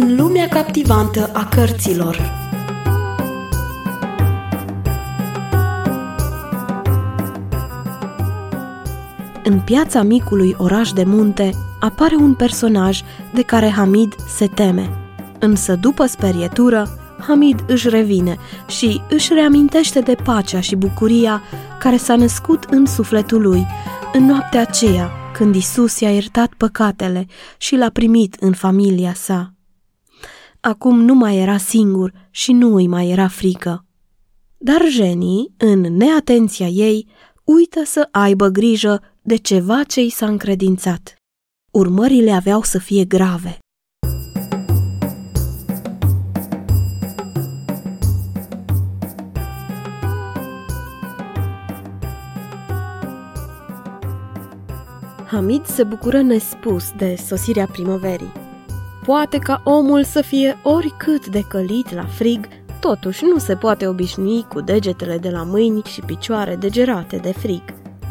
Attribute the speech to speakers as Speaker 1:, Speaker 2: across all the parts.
Speaker 1: În lumea captivantă a cărților În piața micului oraș de munte apare un personaj de care Hamid se teme. Însă după sperietură, Hamid își revine și își reamintește de pacea și bucuria care s-a născut în sufletul lui în noaptea aceea când Isus i-a iertat păcatele și l-a primit în familia sa. Acum nu mai era singur și nu îi mai era frică. Dar Jenny, în neatenția ei, uită să aibă grijă de ceva ce i s-a încredințat. Urmările aveau să fie grave. Hamid se bucură nespus de sosirea primăverii. Poate ca omul să fie oricât de călit la frig, totuși nu se poate obișnui cu degetele de la mâini și picioare degerate de frig,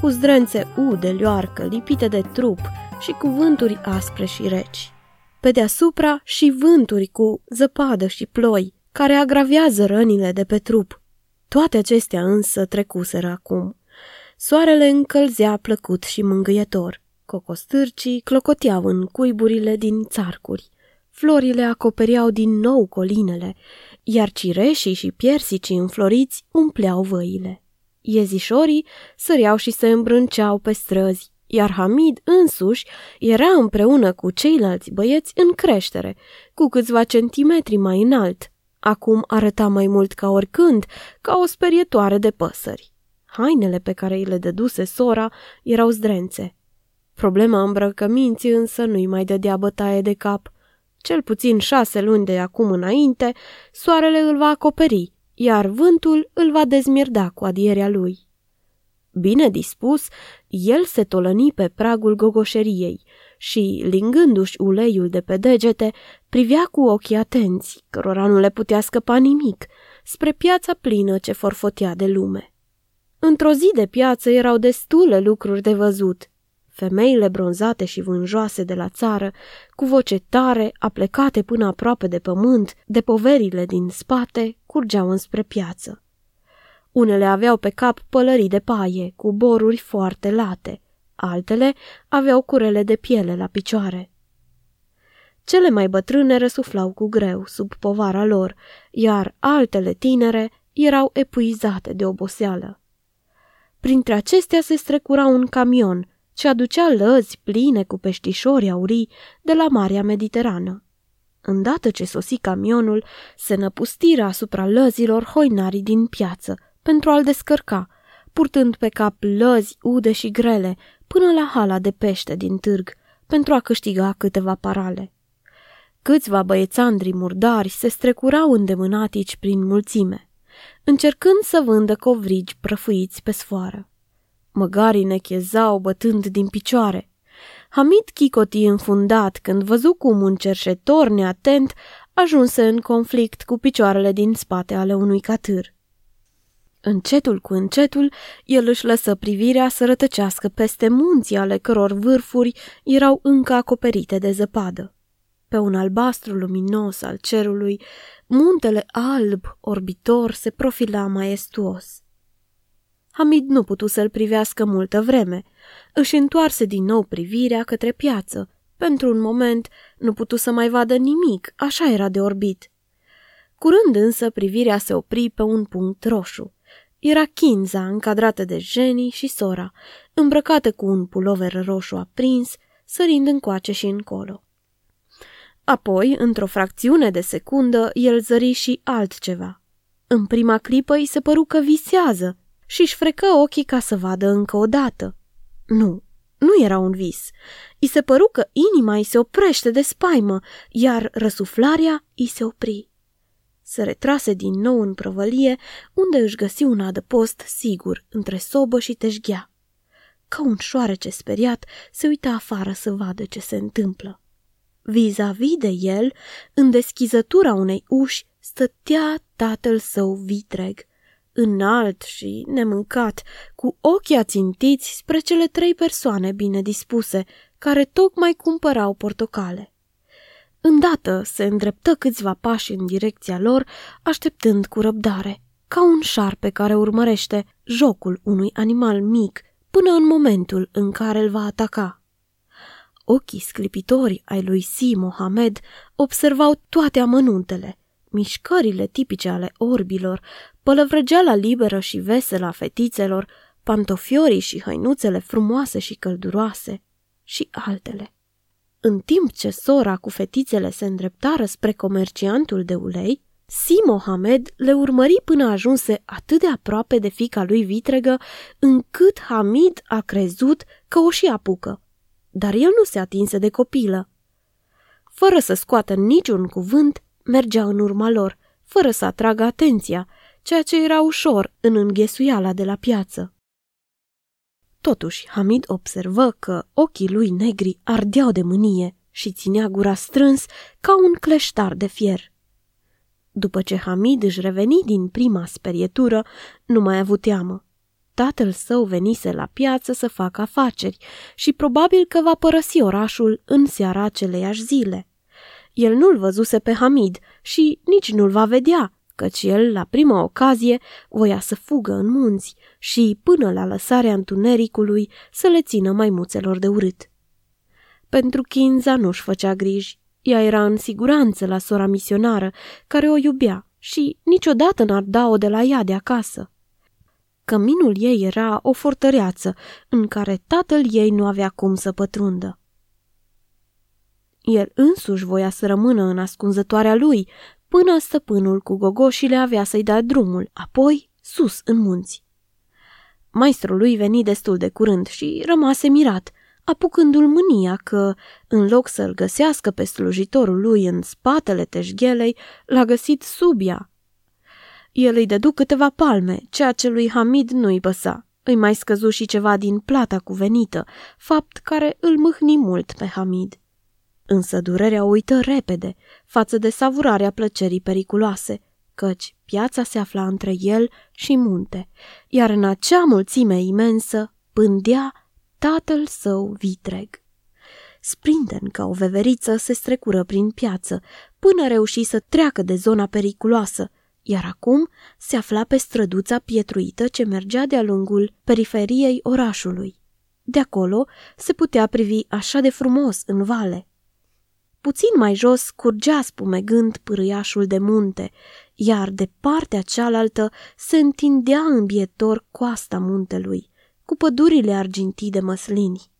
Speaker 1: cu zdrențe u de lioarcă lipite de trup și cu vânturi aspre și reci. Pe deasupra și vânturi cu zăpadă și ploi, care agravează rănile de pe trup. Toate acestea însă trecuseră acum. Soarele încălzea plăcut și mângâietor. Cocostârcii clocoteau în cuiburile din țarcuri. Florile acoperiau din nou colinele, iar cireșii și piersicii înfloriți umpleau văile. Iezișorii săreau și se îmbrânceau pe străzi, iar Hamid însuși era împreună cu ceilalți băieți în creștere, cu câțiva centimetri mai înalt. Acum arăta mai mult ca oricând, ca o sperietoare de păsări. Hainele pe care îi le dăduse sora erau zdrențe. Problema îmbrăcăminții însă nu-i mai dădea bătaie de cap. Cel puțin șase luni de acum înainte, soarele îl va acoperi, iar vântul îl va dezmirda cu adierea lui. Bine dispus, el se tolăni pe pragul gogoșeriei și, lingându-și uleiul de pe degete, privea cu ochii atenți, cărora nu le putea scăpa nimic, spre piața plină ce forfotea de lume. Într-o zi de piață erau destule lucruri de văzut – Femeile bronzate și vânjoase de la țară, cu voce tare, aplecate până aproape de pământ, de poverile din spate, curgeau înspre piață. Unele aveau pe cap pălării de paie, cu boruri foarte late, altele aveau curele de piele la picioare. Cele mai bătrâne răsuflau cu greu sub povara lor, iar altele tinere erau epuizate de oboseală. Printre acestea se strecura un camion – ce aducea lăzi pline cu peștișori aurii de la Marea Mediterană. Îndată ce sosi camionul, se năpustiră asupra lăzilor hoinarii din piață pentru a-l descărca, purtând pe cap lăzi ude și grele până la hala de pește din târg, pentru a câștiga câteva parale. Câțiva băiețandri murdari se strecurau îndemânatici prin mulțime, încercând să vândă covrigi prăfuiți pe sfoară. Măgarii nechezau bătând din picioare. Hamid chicoti înfundat când văzu cum un cerșetor neatent ajunse în conflict cu picioarele din spate ale unui catâr. Încetul cu încetul, el își lăsă privirea să rătăcească peste munții ale căror vârfuri erau încă acoperite de zăpadă. Pe un albastru luminos al cerului, muntele alb orbitor se profila maestuos. Hamid nu putu să-l privească multă vreme. Își întoarse din nou privirea către piață. Pentru un moment nu putu să mai vadă nimic, așa era de orbit. Curând însă privirea se opri pe un punct roșu. Era Kinza, încadrată de Jenny și sora, îmbrăcată cu un pulover roșu aprins, sărind încoace și încolo. Apoi, într-o fracțiune de secundă, el zări și altceva. În prima clipă îi se păru că visează, și își frecă ochii ca să vadă încă o dată. Nu, nu era un vis. I se păru că inima îi se oprește de spaimă, iar răsuflarea îi se opri. Se retrase din nou în prăvălie, unde își găsi un adăpost sigur între sobă și teșghea. Ca un șoarece speriat, se uita afară să vadă ce se întâmplă. Vis-a-vis de el, în deschizătura unei uși, stătea tatăl său vitreg – înalt și nemâncat, cu ochii ațintiți spre cele trei persoane bine dispuse, care tocmai cumpărau portocale. Îndată se îndreptă câțiva pași în direcția lor, așteptând cu răbdare, ca un șarpe care urmărește jocul unui animal mic până în momentul în care îl va ataca. Ochii sclipitori ai lui Si Mohamed observau toate amănuntele, mișcările tipice ale orbilor, pălăvrăgeala liberă și veselă a fetițelor, pantofiorii și hăinuțele frumoase și călduroase și altele. În timp ce sora cu fetițele se îndreptară spre comerciantul de ulei, Si Mohamed le urmări până ajunse atât de aproape de fica lui vitregă, încât Hamid a crezut că o și apucă. Dar el nu se atinse de copilă. Fără să scoată niciun cuvânt, mergea în urma lor, fără să atragă atenția, ceea ce era ușor în înghesuiala de la piață. Totuși, Hamid observă că ochii lui negri ardeau de mânie și ținea gura strâns ca un cleștar de fier. După ce Hamid își reveni din prima sperietură, nu mai a avut teamă. Tatăl său venise la piață să facă afaceri și probabil că va părăsi orașul în seara aceleiași zile. El nu-l văzuse pe Hamid și nici nu-l va vedea, căci el, la prima ocazie, voia să fugă în munți și, până la lăsarea întunericului, să le țină maimuțelor de urât. Pentru Kinza nu-și făcea griji. Ea era în siguranță la sora misionară, care o iubea și niciodată n-ar da-o de la ea de acasă. Căminul ei era o fortăreață în care tatăl ei nu avea cum să pătrundă. El însuși voia să rămână în ascunzătoarea lui, până stăpânul cu gogoșile avea să-i dea drumul, apoi sus în munți. Maestrul lui veni destul de curând și rămase mirat, apucându-l mânia că, în loc să-l găsească pe slujitorul lui în spatele teșghelei, l-a găsit sub ea. El îi dădu câteva palme, ceea ce lui Hamid nu-i păsa. Îi mai scăzu și ceva din plata cuvenită, fapt care îl mâhni mult pe Hamid. Însă durerea uită repede față de savurarea plăcerii periculoase, căci piața se afla între el și munte, iar în acea mulțime imensă pândea tatăl său vitreg. Sprinten ca o veveriță se strecură prin piață, până reuși să treacă de zona periculoasă, iar acum se afla pe străduța pietruită ce mergea de-a lungul periferiei orașului. De acolo se putea privi așa de frumos în vale. Puțin mai jos curgea spumegând pârâiașul de munte, iar de partea cealaltă se întindea îmbietor coasta muntelui, cu pădurile argintii de măslini.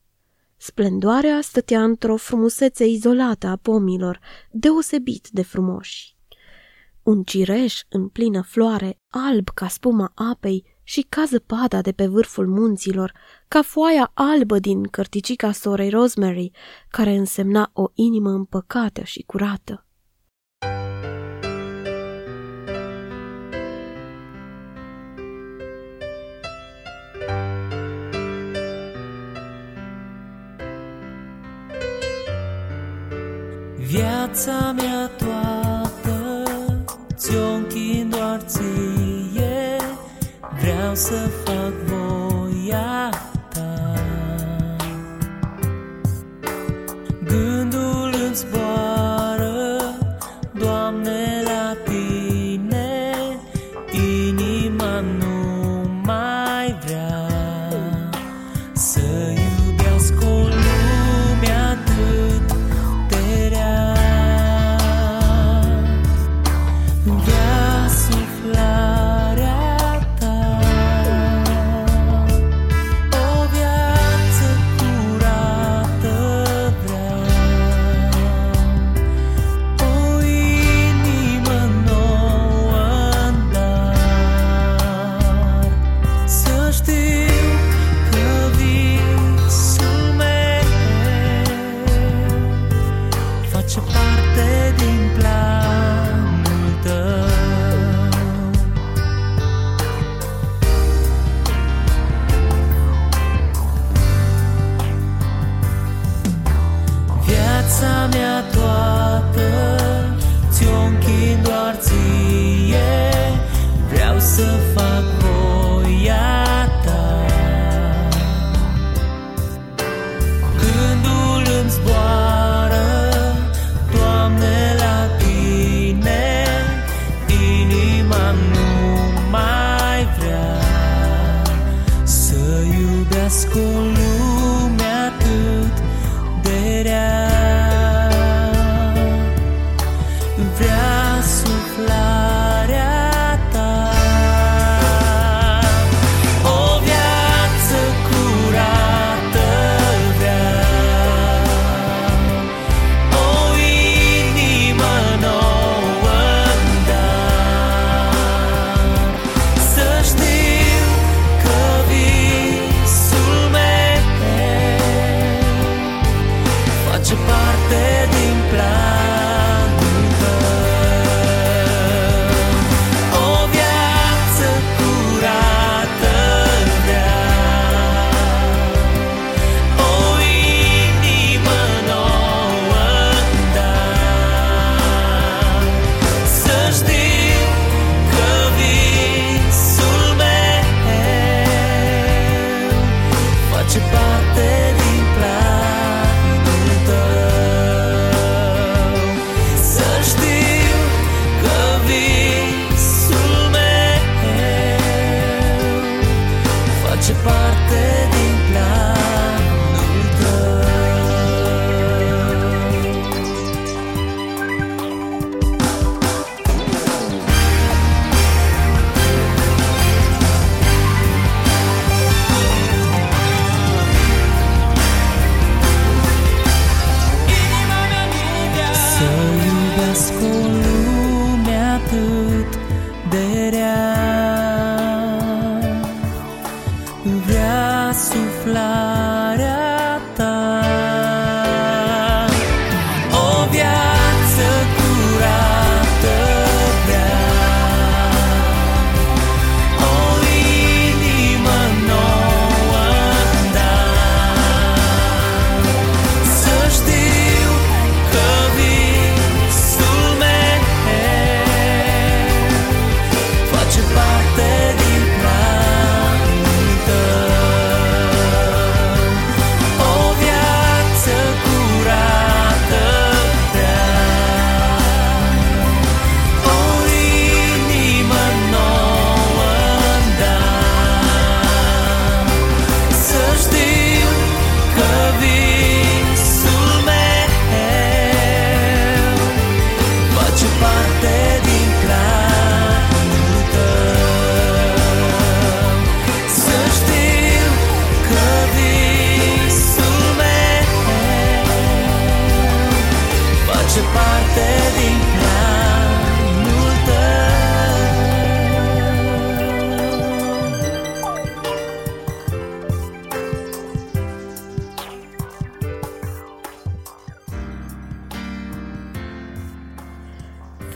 Speaker 1: Splendoarea stătea într-o frumusețe izolată a pomilor, deosebit de frumoși. Un cireș în plină floare, alb ca spuma apei, și ca zăpada de pe vârful munților, ca foaia albă din cărticica sorei Rosemary, care însemna o inimă împăcată și curată.
Speaker 2: Viața mea yourself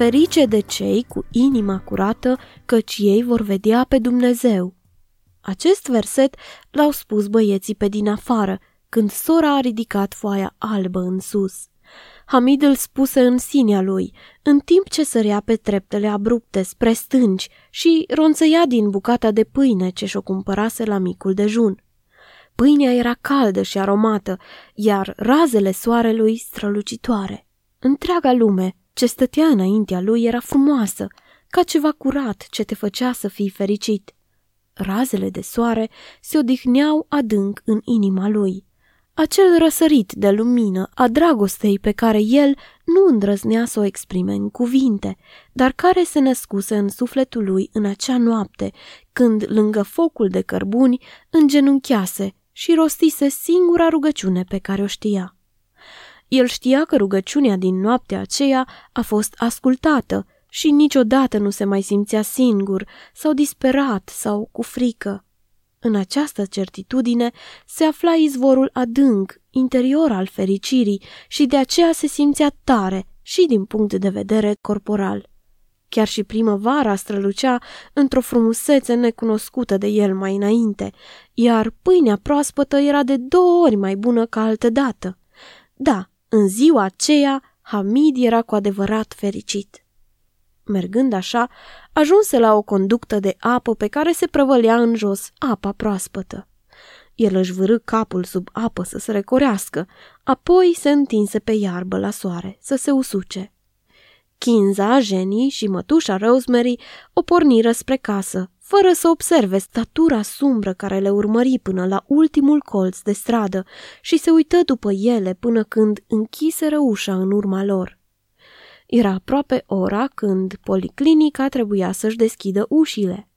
Speaker 1: Ferice de cei cu inima curată, căci ei vor vedea pe Dumnezeu. Acest verset l-au spus băieții pe din afară, când sora a ridicat foaia albă în sus. Hamid îl spuse în sinea lui, în timp ce sărea pe treptele abrupte spre stânci și ronțăia din bucata de pâine ce și-o cumpărase la micul dejun. Pâinea era caldă și aromată, iar razele soarelui strălucitoare. Întreaga lume ce stătea înaintea lui era frumoasă, ca ceva curat ce te făcea să fii fericit. Razele de soare se odihneau adânc în inima lui. Acel răsărit de lumină a dragostei pe care el nu îndrăznea să o exprime în cuvinte, dar care se născuse în sufletul lui în acea noapte, când, lângă focul de cărbuni, îngenunchiase și rostise singura rugăciune pe care o știa. El știa că rugăciunea din noaptea aceea a fost ascultată și niciodată nu se mai simțea singur sau disperat sau cu frică. În această certitudine se afla izvorul adânc, interior al fericirii și de aceea se simțea tare și din punct de vedere corporal. Chiar și primăvara strălucea într-o frumusețe necunoscută de el mai înainte, iar pâinea proaspătă era de două ori mai bună ca altădată. Da, în ziua aceea, Hamid era cu adevărat fericit. Mergând așa, ajunse la o conductă de apă pe care se prăvălea în jos apa proaspătă. El își vârâ capul sub apă să se recorească, apoi se întinse pe iarbă la soare să se usuce. Kinza, Jenny și mătușa Rosemary o porniră spre casă, fără să observe statura sumbră care le urmări până la ultimul colț de stradă și se uită după ele până când închiseră ușa în urma lor. Era aproape ora când policlinica trebuia să-și deschidă ușile.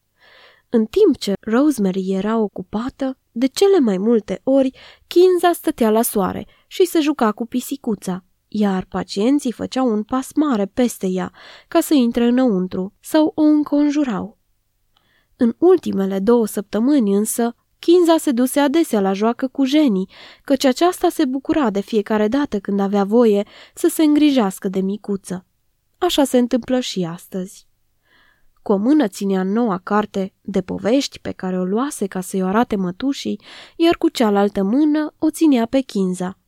Speaker 1: În timp ce Rosemary era ocupată, de cele mai multe ori, Kinza stătea la soare și se juca cu pisicuța, iar pacienții făceau un pas mare peste ea ca să intre înăuntru sau o înconjurau. În ultimele două săptămâni însă, Kinza se duse adesea la joacă cu Jenny, căci aceasta se bucura de fiecare dată când avea voie să se îngrijească de micuță. Așa se întâmplă și astăzi. Cu o mână ținea noua carte de povești pe care o luase ca să-i o arate mătușii, iar cu cealaltă mână o ținea pe Kinza.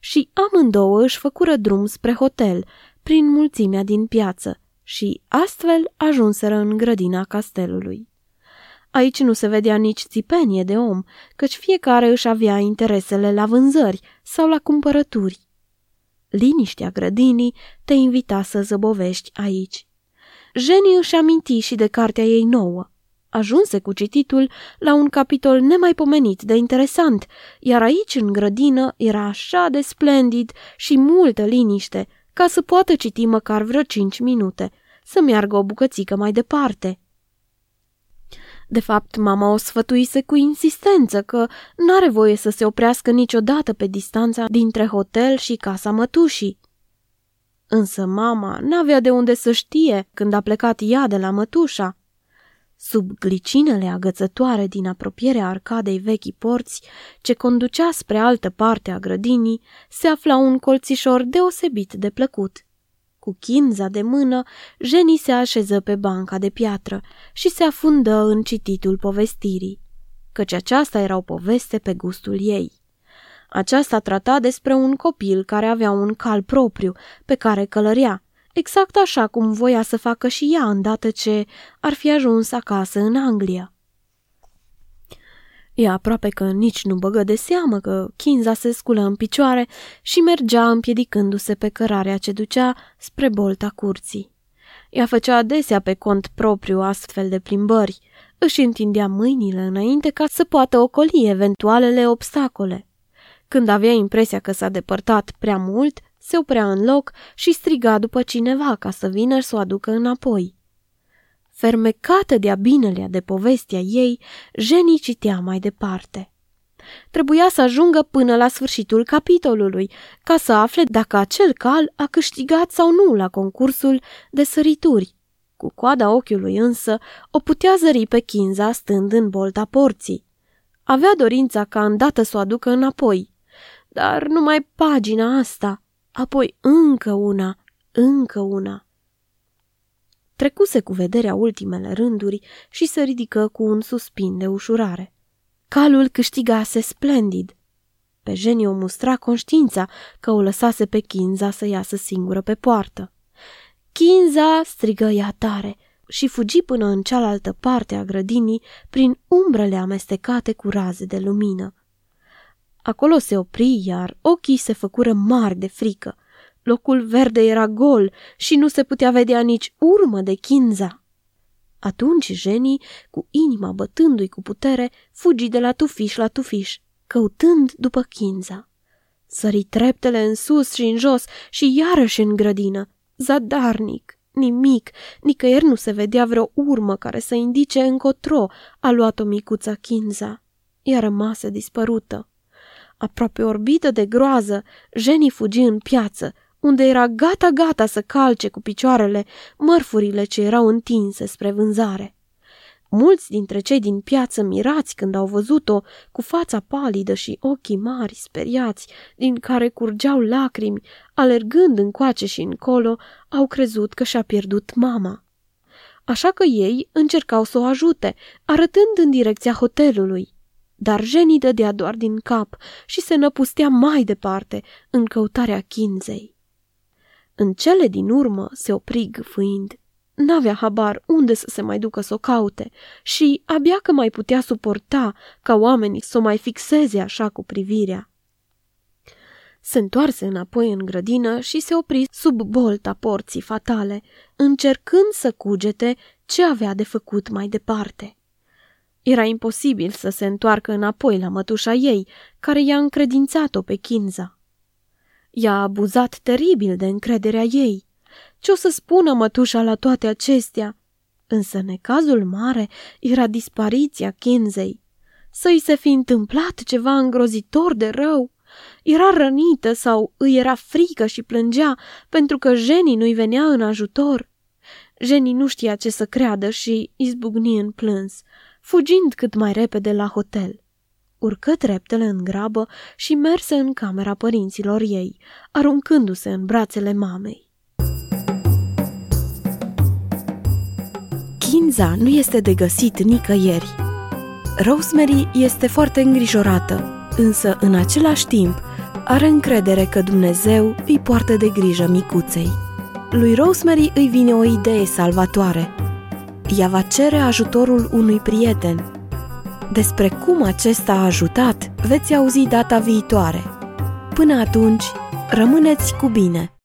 Speaker 1: Și amândouă își făcură drum spre hotel, prin mulțimea din piață, și astfel ajunseră în grădina castelului. Aici nu se vedea nici țipenie de om, căci fiecare își avea interesele la vânzări sau la cumpărături. Liniștea grădinii te invita să zăbovești aici. Jenny își aminti și de cartea ei nouă. Ajunse cu cititul la un capitol nemaipomenit de interesant, iar aici, în grădină, era așa de splendid și multă liniște, ca să poată citi măcar vreo cinci minute, să meargă o bucățică mai departe. De fapt, mama o sfătuise cu insistență că n-are voie să se oprească niciodată pe distanța dintre hotel și casa mătușii. Însă mama n-avea de unde să știe când a plecat ea de la mătușa. Sub glicinele agățătoare din apropierea arcadei vechi porți, ce conducea spre altă parte a grădinii, se afla un colțișor deosebit de plăcut. Cu chinza de mână, Jenny se așeză pe banca de piatră și se afundă în cititul povestirii, căci aceasta era o poveste pe gustul ei. Aceasta trata despre un copil care avea un cal propriu pe care călărea, exact așa cum voia să facă și ea îndată ce ar fi ajuns acasă în Anglia. Ea aproape că nici nu băgă de seamă că Kinza se sculă în picioare și mergea împiedicându-se pe cărarea ce ducea spre bolta curții. Ea făcea adesea pe cont propriu astfel de plimbări, își întindea mâinile înainte ca să poată ocoli eventualele obstacole. Când avea impresia că s-a depărtat prea mult, se oprea în loc și striga după cineva ca să vină să o aducă înapoi. Fermecată de-a binelea de povestea ei, Jenny citea mai departe. Trebuia să ajungă până la sfârșitul capitolului, ca să afle dacă acel cal a câștigat sau nu la concursul de sărituri. Cu coada ochiului însă o putea zări pe Kinza stând în bolta porții. Avea dorința ca îndată să o aducă înapoi, dar numai pagina asta, apoi încă una, încă una. Trecuse cu vederea ultimele rânduri și se ridică cu un suspin de ușurare. Calul câștigase splendid. Pe Jenny o mustra conștiința că o lăsase pe Kinza să iasă singură pe poartă. Kinza strigă ea tare și fugi până în cealaltă parte a grădinii prin umbrele amestecate cu raze de lumină. Acolo se opri, iar ochii se făcură mari de frică. Locul verde era gol și nu se putea vedea nici urmă de chinza. Atunci Jenny, cu inima bătându-i cu putere, fugi de la tufiș la tufiș, căutând după chinza. Sări treptele în sus și în jos și iarăși în grădină. Zadarnic, nimic, nicăieri nu se vedea vreo urmă care să indice încotro a luat-o micuța chinza. Ea rămase dispărută. Aproape orbită de groază, Jenny fugi în piață, unde era gata-gata să calce cu picioarele mărfurile ce erau întinse spre vânzare. Mulți dintre cei din piață mirați când au văzut-o, cu fața palidă și ochii mari speriați, din care curgeau lacrimi, alergând încoace și încolo, au crezut că și-a pierdut mama. Așa că ei încercau să o ajute, arătând în direcția hotelului. Dar Jenny dădea doar din cap și se năpustea mai departe în căutarea chinzei. În cele din urmă se opri gâfâind. N-avea habar unde să se mai ducă să o caute și abia că mai putea suporta ca oamenii să o mai fixeze așa cu privirea. Se întoarse înapoi în grădină și se opri sub bolta porții fatale, încercând să cugete ce avea de făcut mai departe. Era imposibil să se întoarcă înapoi la mătușa ei, care i-a încredințat-o pe Kinza. I-a abuzat teribil de încrederea ei. Ce o să spună mătușa la toate acestea? Însă necazul mare era dispariția Kinzei. Să-i se fi întâmplat ceva îngrozitor de rău. Era rănită sau îi era frică și plângea pentru că Jenny nu-i venea în ajutor. Jenny nu știa ce să creadă și izbucni în plâns. Fugind cât mai repede la hotel. Urcă treptele în grabă și merse în camera părinților ei, aruncându-se în brațele mamei. Kinza nu este de găsit nicăieri. Rosemary este foarte îngrijorată, însă în același timp are încredere că Dumnezeu îi poartă de grijă micuței. Lui Rosemary îi vine o idee salvatoare. Ea va cere ajutorul unui prieten. Despre cum acesta a ajutat veți auzi data viitoare. Până atunci, rămâneți cu bine!